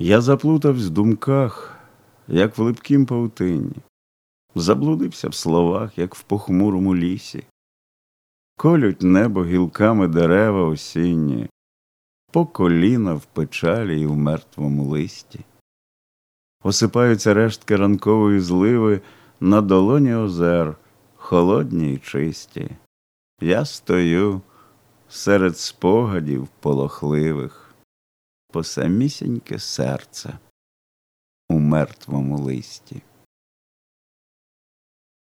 Я заплутавсь в думках, як в липкім павутині, заблудився в словах, як в похмурому лісі. Колють небо гілками дерева осінні, по коліна в печалі і в мертвому листі. Осипаються рештки ранкової зливи на долоні озер, холодні й чисті. Я стою серед спогадів полохливих, по самісіньке серце у мертвому листі.